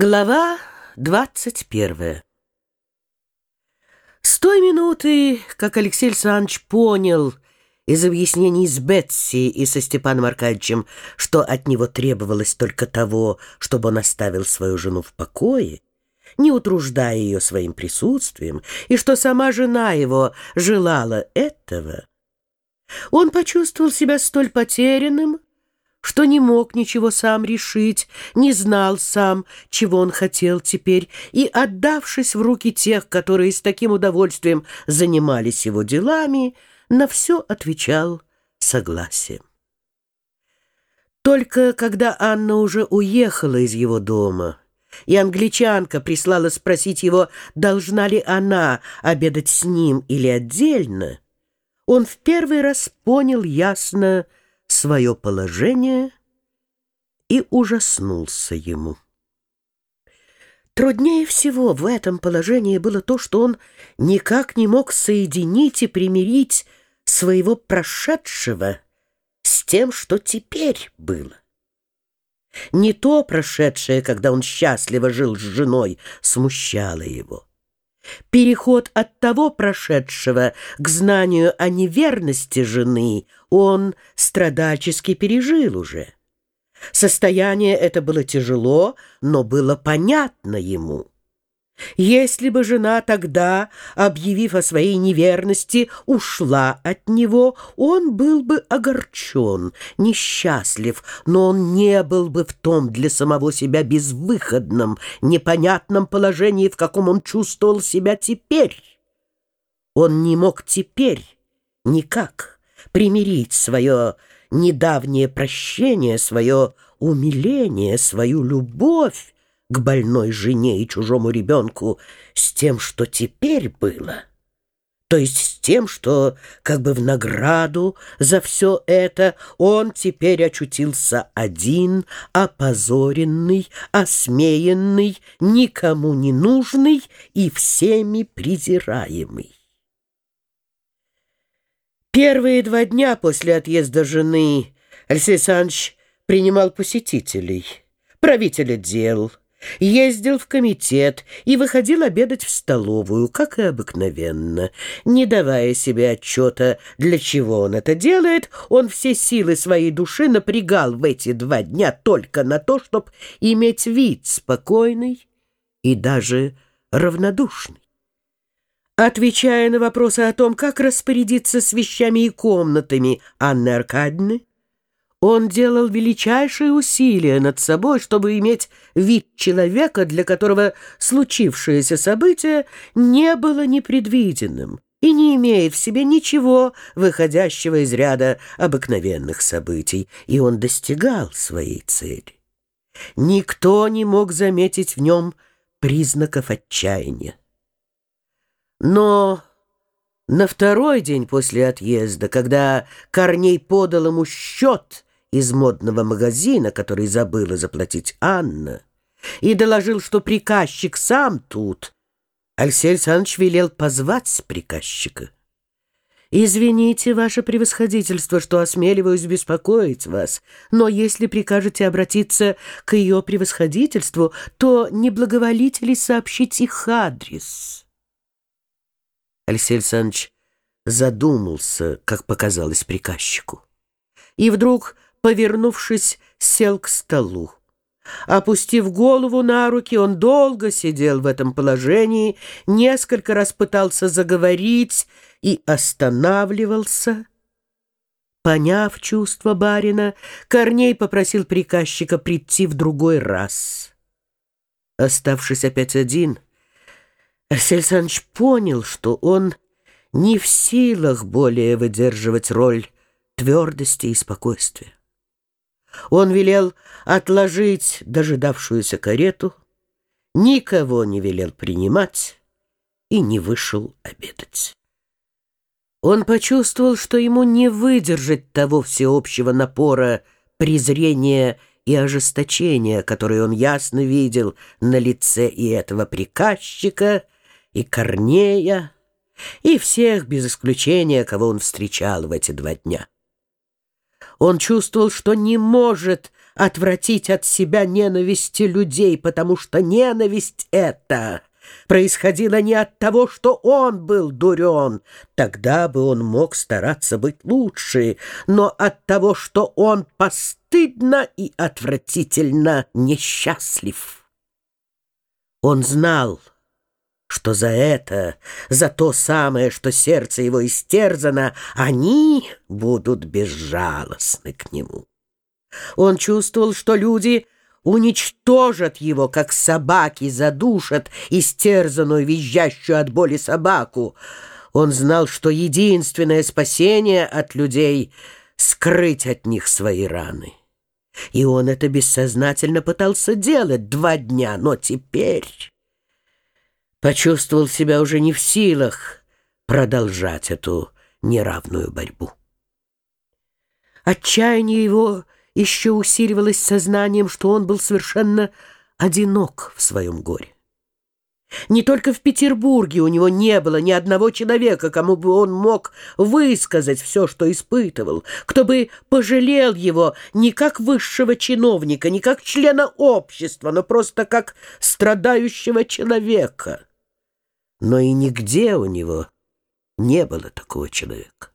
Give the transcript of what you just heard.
Глава двадцать первая. С той минуты, как Алексей Александрович понял из объяснений с Бетси и со Степаном Аркадьевичем, что от него требовалось только того, чтобы он оставил свою жену в покое, не утруждая ее своим присутствием, и что сама жена его желала этого, он почувствовал себя столь потерянным, что не мог ничего сам решить, не знал сам, чего он хотел теперь, и, отдавшись в руки тех, которые с таким удовольствием занимались его делами, на все отвечал согласием. Только когда Анна уже уехала из его дома, и англичанка прислала спросить его, должна ли она обедать с ним или отдельно, он в первый раз понял ясно, свое положение и ужаснулся ему. Труднее всего в этом положении было то, что он никак не мог соединить и примирить своего прошедшего с тем, что теперь было. Не то прошедшее, когда он счастливо жил с женой, смущало его. Переход от того прошедшего к знанию о неверности жены он страдальчески пережил уже. Состояние это было тяжело, но было понятно ему. Если бы жена тогда, объявив о своей неверности, ушла от него, он был бы огорчен, несчастлив, но он не был бы в том для самого себя безвыходном, непонятном положении, в каком он чувствовал себя теперь. Он не мог теперь никак примирить свое недавнее прощение, свое умиление, свою любовь к больной жене и чужому ребенку с тем, что теперь было, то есть с тем, что как бы в награду за все это он теперь очутился один, опозоренный, осмеянный, никому не нужный и всеми презираемый. Первые два дня после отъезда жены Алексей Александрович принимал посетителей, правителя дел, Ездил в комитет и выходил обедать в столовую, как и обыкновенно. Не давая себе отчета, для чего он это делает, он все силы своей души напрягал в эти два дня только на то, чтобы иметь вид спокойный и даже равнодушный. Отвечая на вопросы о том, как распорядиться с вещами и комнатами Анны Аркадьевны, он делал величайшие усилия над собой, чтобы иметь вид человека, для которого случившееся событие не было непредвиденным и не имеет в себе ничего, выходящего из ряда обыкновенных событий, и он достигал своей цели. Никто не мог заметить в нем признаков отчаяния. Но на второй день после отъезда, когда Корней подал ему счет — из модного магазина, который забыла заплатить Анна, и доложил, что приказчик сам тут, Алексей Александрович велел позвать приказчика. «Извините, ваше превосходительство, что осмеливаюсь беспокоить вас, но если прикажете обратиться к ее превосходительству, то не благоволите ли сообщить их адрес?» Алексей Александрович задумался, как показалось приказчику. И вдруг повернувшись, сел к столу. Опустив голову на руки, он долго сидел в этом положении, несколько раз пытался заговорить и останавливался. Поняв чувство барина, Корней попросил приказчика прийти в другой раз. Оставшись опять один, Арсель понял, что он не в силах более выдерживать роль твердости и спокойствия. Он велел отложить дожидавшуюся карету, никого не велел принимать и не вышел обедать. Он почувствовал, что ему не выдержать того всеобщего напора презрения и ожесточения, которые он ясно видел на лице и этого приказчика, и Корнея, и всех без исключения, кого он встречал в эти два дня. Он чувствовал, что не может отвратить от себя ненависти людей, потому что ненависть эта происходила не от того, что он был дурен, тогда бы он мог стараться быть лучше, но от того, что он постыдно и отвратительно несчастлив. Он знал, что за это, за то самое, что сердце его истерзано, они будут безжалостны к нему. Он чувствовал, что люди уничтожат его, как собаки задушат истерзанную, визжащую от боли собаку. Он знал, что единственное спасение от людей — скрыть от них свои раны. И он это бессознательно пытался делать два дня, но теперь почувствовал себя уже не в силах продолжать эту неравную борьбу. Отчаяние его еще усиливалось сознанием, что он был совершенно одинок в своем горе. Не только в Петербурге у него не было ни одного человека, кому бы он мог высказать все, что испытывал, кто бы пожалел его не как высшего чиновника, не как члена общества, но просто как страдающего человека. Но и нигде у него не было такого человека.